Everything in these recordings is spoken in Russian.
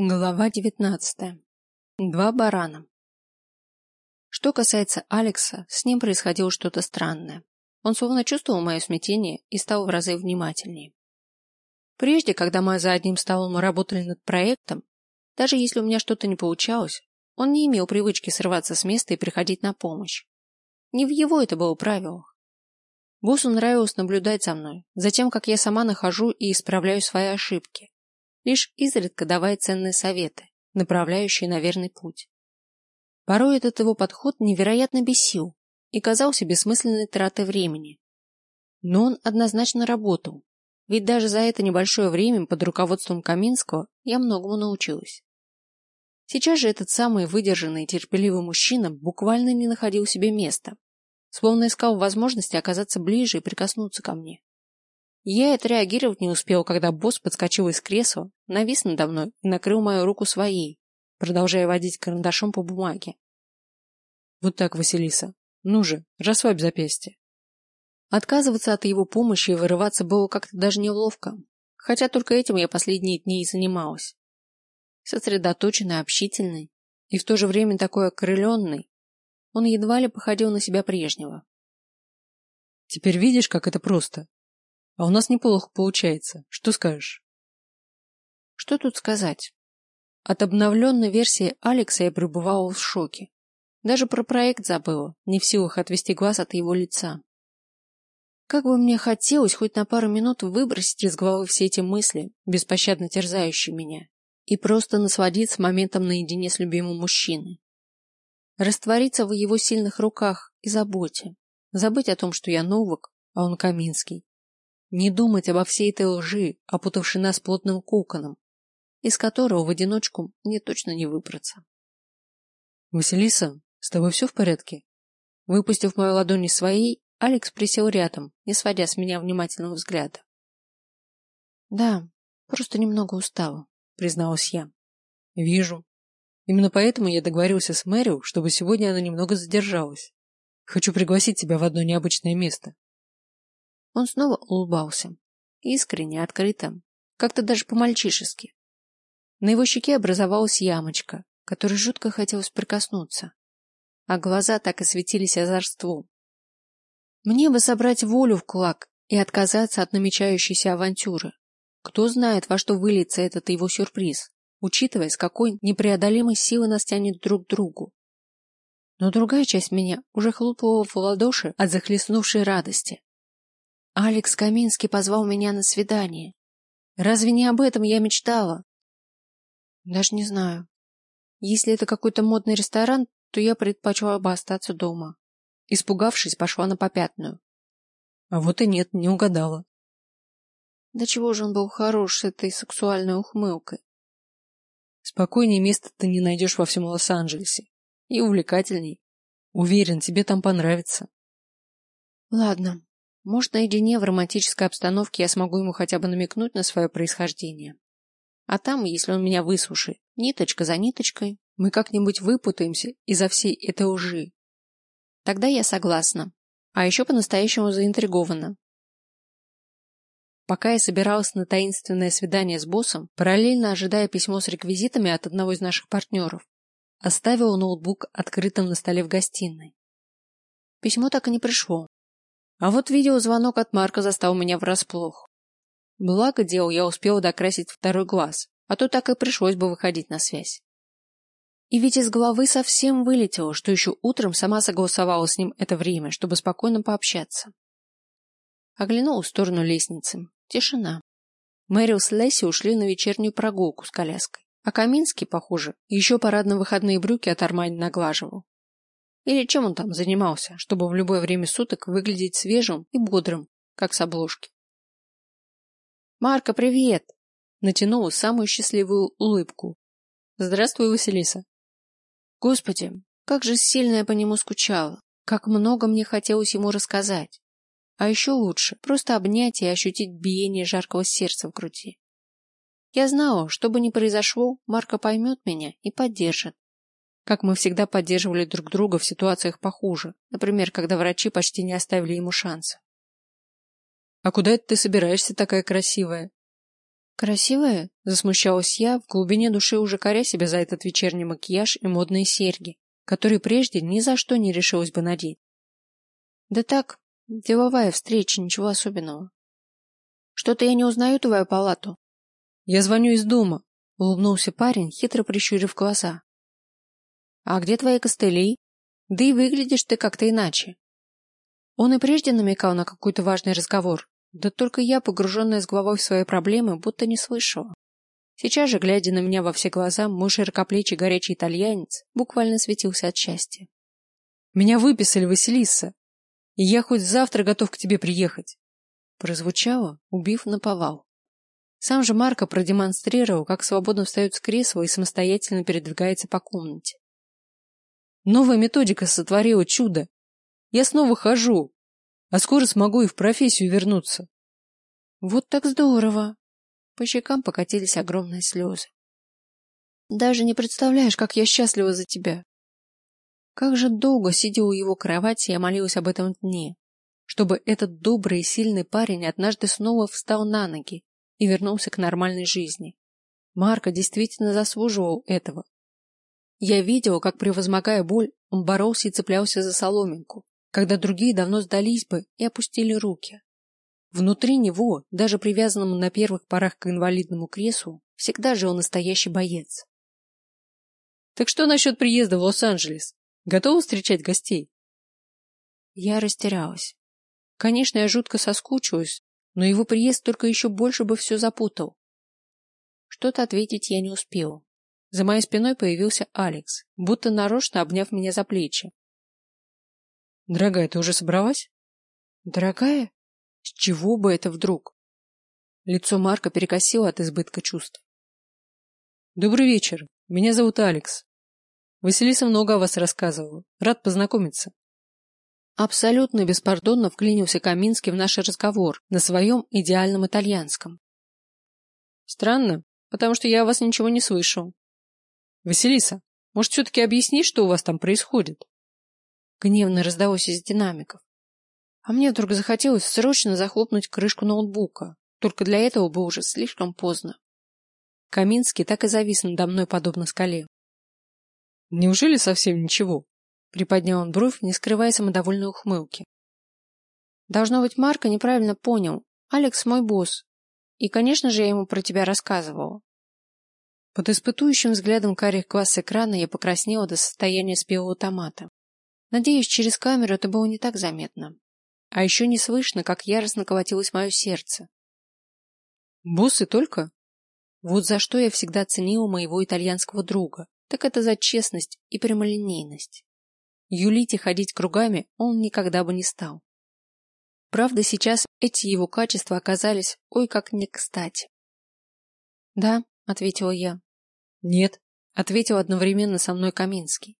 Глава девятнадцатая. Два барана. Что касается Алекса, с ним происходило что-то странное. Он словно чувствовал мое смятение и стал в разы внимательнее. Прежде, когда мы за одним столом работали над проектом, даже если у меня что-то не получалось, он не имел привычки срываться с места и приходить на помощь. Не в его это было правилах. Боссу нравилось наблюдать за мной, за тем, как я сама нахожу и исправляю свои ошибки лишь изредка давая ценные советы, направляющие на верный путь. Порой этот его подход невероятно бесил и казался бессмысленной тратой времени. Но он однозначно работал, ведь даже за это небольшое время под руководством Каминского я многому научилась. Сейчас же этот самый выдержанный и терпеливый мужчина буквально не находил себе места, словно искал возможности оказаться ближе и прикоснуться ко мне. Я отреагировать не успел, когда босс подскочил из кресла, навис надо мной и накрыл мою руку своей, продолжая водить карандашом по бумаге. Вот так, Василиса. Ну же, расслабь запястье. Отказываться от его помощи и вырываться было как-то даже неловко, хотя только этим я последние дни и занималась. Сосредоточенный, общительный и в то же время такой окрыленный, он едва ли походил на себя прежнего. Теперь видишь, как это просто? А у нас неплохо получается. Что скажешь? Что тут сказать? От обновленной версии Алекса я пребывала в шоке. Даже про проект забыла, не в силах отвести глаз от его лица. Как бы мне хотелось хоть на пару минут выбросить из головы все эти мысли, беспощадно терзающие меня, и просто насладиться моментом наедине с любимым мужчиной. Раствориться в его сильных руках и заботе, забыть о том, что я Новак, а он Каминский, не думать обо всей этой лжи, опутавшей нас плотным коконом, из которого в одиночку мне точно не выбраться. Василиса, с тобой все в порядке? Выпустив мою ладонь из своей, Алекс присел рядом, не сводя с меня внимательного взгляда. Да, просто немного устала, призналась я. Вижу. Именно поэтому я договорился с Мэрил, чтобы сегодня она немного задержалась. Хочу пригласить тебя в одно необычное место. Он снова улыбался. Искренне, открыто, как-то даже по-мальчишески. На его щеке образовалась ямочка, которой жутко хотелось прикоснуться, а глаза так и светились озорством. Мне бы собрать волю в кулак и отказаться от намечающейся авантюры. Кто знает, во что выльется этот его сюрприз, учитывая, с какой непреодолимой силой нас тянет друг к другу. Но другая часть меня уже хлопала в ладоши от захлестнувшей радости. Алекс Каминский позвал меня на свидание. Разве не об этом я мечтала? Даже не знаю. Если это какой-то модный ресторан, то я предпочла бы остаться дома. Испугавшись, пошла на попятную. А вот и нет, не угадала. Да чего же он был хорош с этой сексуальной ухмылкой. Спокойнее места ты не найдешь во всем Лос-Анджелесе. И увлекательней. Уверен, тебе там понравится. Ладно, может, наедине в романтической обстановке я смогу ему хотя бы намекнуть на свое происхождение. А там, если он меня выслушает, ниточка за ниточкой, мы как-нибудь выпутаемся из-за всей этой лжи. Тогда я согласна. А еще по-настоящему заинтригована. Пока я собиралась на таинственное свидание с боссом, параллельно ожидая письмо с реквизитами от одного из наших партнеров, оставила ноутбук открытым на столе в гостиной. Письмо так и не пришло, а вот видеозвонок от Марка застал меня врасплох. Благо дел я успела докрасить второй глаз, а то так и пришлось бы выходить на связь. И ведь из головы совсем вылетело, что еще утром сама согласовала с ним это время, чтобы спокойно пообщаться. Оглянула в сторону лестницы. Тишина. Мэрил с Лесси ушли на вечернюю прогулку с коляской, а Каминский, похоже, еще парадно-выходные брюки от Армани наглаживал. Или чем он там занимался, чтобы в любое время суток выглядеть свежим и бодрым, как с обложки. «Марка, привет!» Натянула самую счастливую улыбку. «Здравствуй, Василиса!» Господи, как же сильно я по нему скучала, как много мне хотелось ему рассказать. А еще лучше просто обнять и ощутить биение жаркого сердца в груди. Я знала, что бы ни произошло, Марка поймет меня и поддержит как мы всегда поддерживали друг друга в ситуациях похуже, например, когда врачи почти не оставили ему шанса. А куда это ты собираешься такая красивая? Красивая? Засмущалась я, в глубине души уже коря себя за этот вечерний макияж и модные серьги, которые прежде ни за что не решилась бы надеть. Да так, деловая встреча, ничего особенного. Что-то я не узнаю твою палату. Я звоню из дома, улыбнулся парень, хитро прищурив глаза. А где твои костыли? Да и выглядишь ты как-то иначе. Он и прежде намекал на какой-то важный разговор, да только я, погруженная с головой в свои проблемы, будто не слышала. Сейчас же, глядя на меня во все глаза, мой широкоплечий горячий итальянец буквально светился от счастья. «Меня выписали, Василиса, и я хоть завтра готов к тебе приехать!» Прозвучало, убив наповал. Сам же Марко продемонстрировал, как свободно встает с кресла и самостоятельно передвигается по комнате. Новая методика сотворила чудо. Я снова хожу, а скоро смогу и в профессию вернуться. Вот так здорово. По щекам покатились огромные слезы. Даже не представляешь, как я счастлива за тебя. Как же долго, сидя у его кровати, я молилась об этом дне, чтобы этот добрый и сильный парень однажды снова встал на ноги и вернулся к нормальной жизни. Марко действительно заслуживал этого. Я видела, как, превозмогая боль, он боролся и цеплялся за соломинку, когда другие давно сдались бы и опустили руки. Внутри него, даже привязанному на первых порах к инвалидному креслу, всегда жил настоящий боец. Так что насчет приезда в Лос-Анджелес? Готова встречать гостей? Я растерялась. Конечно, я жутко соскучилась, но его приезд только еще больше бы все запутал. Что-то ответить я не успела. За моей спиной появился Алекс, будто нарочно обняв меня за плечи. Дорогая, ты уже собралась? Дорогая? С чего бы это вдруг? Лицо Марка перекосило от избытка чувств. Добрый вечер. Меня зовут Алекс. Василиса много о вас рассказывала. Рад познакомиться. Абсолютно беспардонно вклинился Каминский в наш разговор на своем идеальном итальянском. Странно, потому что я о вас ничего не слышал. Василиса, может, все-таки объяснишь, что у вас там происходит? Гневно раздалось из динамиков. А мне вдруг захотелось срочно захлопнуть крышку ноутбука. Только для этого было уже слишком поздно. Каминский так и завис надо мной, подобно скале. Неужели совсем ничего? Приподнял он бровь, не скрывая самодовольной ухмылки. Должно быть, Марко неправильно понял. Алекс мой босс. И, конечно же, я ему про тебя рассказывала. Под испытующим взглядом карих глаз экрана я покраснела до состояния спелого томата. Надеюсь, через камеру это было не так заметно. А еще не слышно, как яростно колотилось мое сердце. И только? Вот за что я всегда ценила моего итальянского друга, так это за честность и прямолинейность. Юлить и ходить кругами он никогда бы не стал. Правда, сейчас эти его качества оказались ой как не кстати. «Да», — ответила я. «Нет», — ответил одновременно со мной Каминский.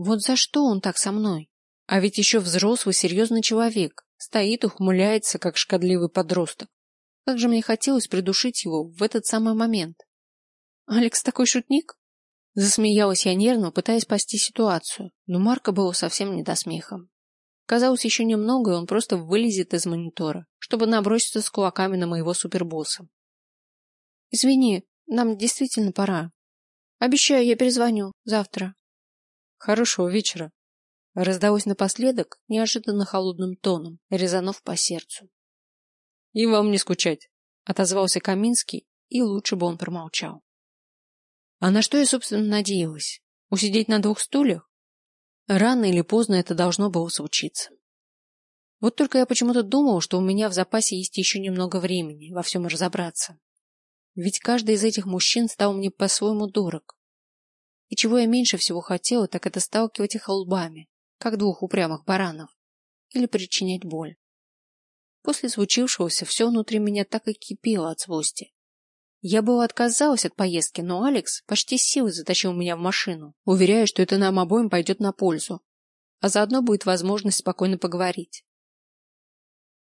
Вот за что он так со мной? А ведь еще взрослый, серьезный человек. Стоит, ухмыляется, как шкодливый подросток. Как же мне хотелось придушить его в этот самый момент. Алекс такой шутник? Засмеялась я нервно, пытаясь спасти ситуацию, но Марка было совсем не до смеха. Казалось, еще немного, и он просто вылезет из монитора, чтобы наброситься с кулаками на моего супербосса. Извини, нам действительно пора. Обещаю, я перезвоню завтра. Хорошего вечера. Раздалось напоследок неожиданно холодным тоном, резанув по сердцу. И вам не скучать, отозвался Каминский, и лучше бы он промолчал. А на что я, собственно, надеялась? Усидеть на двух стульях? Рано или поздно это должно было случиться. Вот только я почему-то думал, что у меня в запасе есть еще немного времени во всем разобраться. Ведь каждый из этих мужчин стал мне по-своему дорог. И чего я меньше всего хотела, так это сталкивать их лбами, как двух упрямых баранов, или причинять боль. После случившегося все внутри меня так и кипело от злости. Я была отказалась от поездки, но Алекс почти силой затащил меня в машину, уверяя, что это нам обоим пойдет на пользу, а заодно будет возможность спокойно поговорить.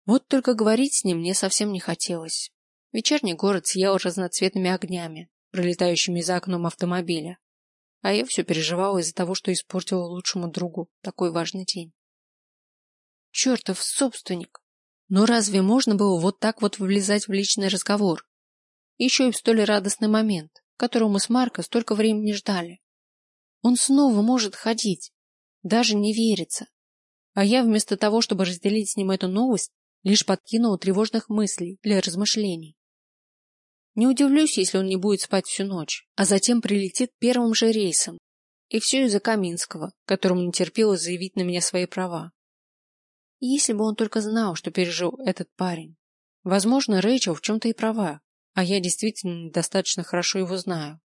Вот только говорить с ним мне совсем не хотелось. Вечерний город сиял разноцветными огнями, пролетающими за окном автомобиля. А я все переживала из-за того, что испортила лучшему другу такой важный день. Чертов собственник! Но разве можно было вот так вот влезать в личный разговор? Еще и в столь радостный момент, которого мы с Марко столько времени ждали. Он снова может ходить. Даже не верится. А я вместо того, чтобы разделить с ним эту новость, лишь подкинула тревожных мыслей для размышлений. Не удивлюсь, если он не будет спать всю ночь, а затем прилетит первым же рейсом. И все из-за Каминского, которому не терпелось заявить на меня свои права. Если бы он только знал, что пережил этот парень. Возможно, Рэйчел в чем-то и права, а я действительно достаточно хорошо его знаю.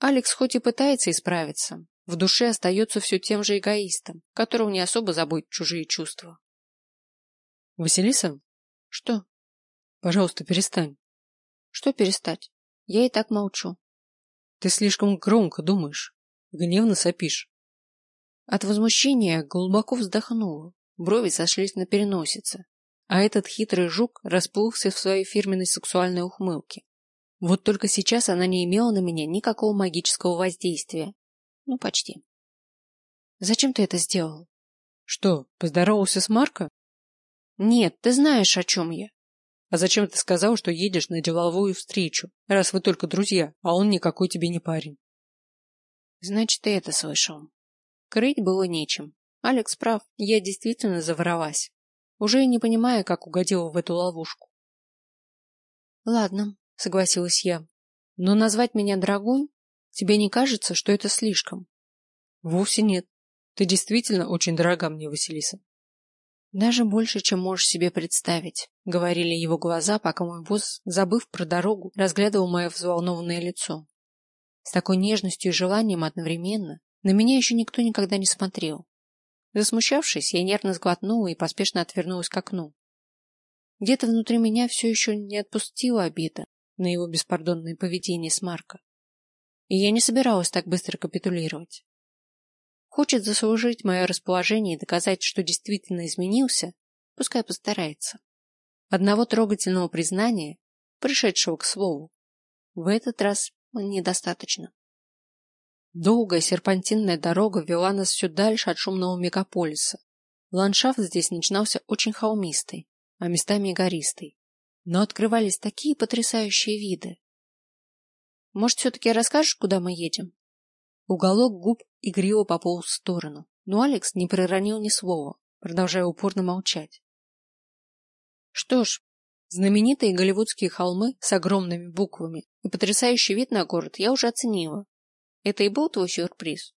Алекс хоть и пытается исправиться, в душе остается все тем же эгоистом, которого не особо заботят чужие чувства. Василиса? Что? Пожалуйста, перестань. Что перестать? Я и так молчу. Ты слишком громко думаешь. Гневно сопишь. От возмущения глубоко вздохнула. Брови сошлись на переносице. А этот хитрый жук расплылся в своей фирменной сексуальной ухмылке. Вот только сейчас она не имела на меня никакого магического воздействия. Ну, почти. Зачем ты это сделал? Что, поздоровался с Марко? Нет, ты знаешь, о чем я. А зачем ты сказал, что едешь на деловую встречу, раз вы только друзья, а он никакой тебе не парень? Значит, ты это слышал. Крыть было нечем. Алекс прав, я действительно заворовалась, уже и не понимая, как угодила в эту ловушку. Ладно, согласилась я. Но назвать меня дорогой? Тебе не кажется, что это слишком? Вовсе нет. Ты действительно очень дорога мне, Василиса. Даже больше, чем можешь себе представить, говорили его глаза, пока мой босс, забыв про дорогу, разглядывал мое взволнованное лицо. С такой нежностью и желанием одновременно на меня еще никто никогда не смотрел. Засмущавшись, я нервно сглотнула и поспешно отвернулась к окну. Где-то внутри меня все еще не отпустила обида на его беспардонное поведение с Марко. И я не собиралась так быстро капитулировать. Хочет заслужить мое расположение и доказать, что действительно изменился, пускай постарается. Одного трогательного признания, пришедшего к слову, в этот раз недостаточно. Долгая серпантинная дорога вела нас все дальше от шумного мегаполиса. Ландшафт здесь начинался очень холмистый, а местами гористый. Но открывались такие потрясающие виды. Может, все-таки расскажешь, куда мы едем? Уголок губ игриво пополз в сторону, но Алекс не проронил ни слова, продолжая упорно молчать. Что ж, знаменитые голливудские холмы с огромными буквами и потрясающий вид на город я уже оценила. Это и был твой сюрприз?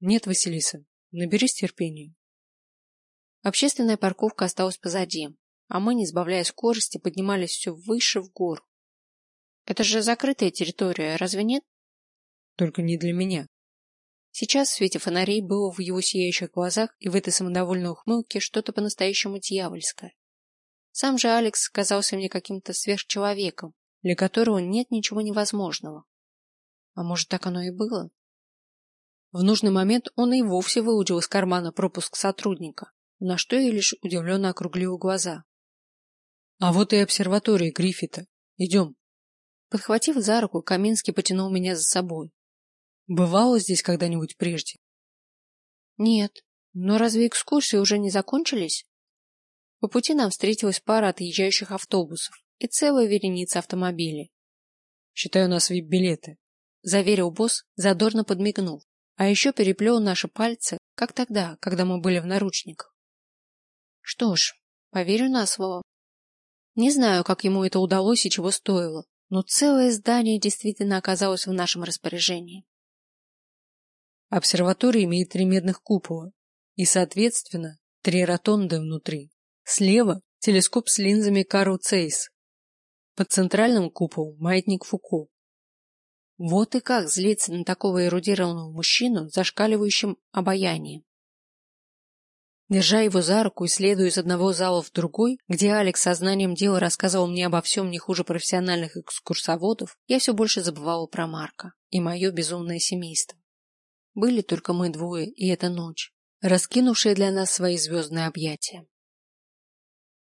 Нет, Василиса, наберись терпения. Общественная парковка осталась позади, а мы, не сбавляя скорости, поднимались все выше в гору. Это же закрытая территория, разве нет? Только не для меня. Сейчас в свете фонарей было в его сияющих глазах и в этой самодовольной ухмылке что-то по-настоящему дьявольское. Сам же Алекс казался мне каким-то сверхчеловеком, для которого нет ничего невозможного. А может, так оно и было? В нужный момент он и вовсе выудил из кармана пропуск сотрудника, на что я лишь удивленно округлил глаза. — А вот и обсерватория Гриффита. Идем. Подхватив за руку, Каминский потянул меня за собой. Бывало здесь когда-нибудь прежде? Нет. Но разве экскурсии уже не закончились? По пути нам встретилась пара отъезжающих автобусов и целая вереница автомобилей. Считаю нас вип-билеты, заверил босс, задорно подмигнув, а еще переплел наши пальцы, как тогда, когда мы были в наручниках. Что ж, поверю на слово. Не знаю, как ему это удалось и чего стоило, но целое здание действительно оказалось в нашем распоряжении. Обсерватория имеет три медных купола и, соответственно, три ротонды внутри. Слева – телескоп с линзами Карл Цейс. Под центральным куполом – маятник Фуко. Вот и как злиться на такого эрудированного мужчину с зашкаливающим обаянием. Держа его за руку и следуя из одного зала в другой, где Алекс сознанием дела рассказывал мне обо всем не хуже профессиональных экскурсоводов, я все больше забывала про Марка и мое безумное семейство. Были только мы двое и эта ночь, раскинувшая для нас свои звездные объятия.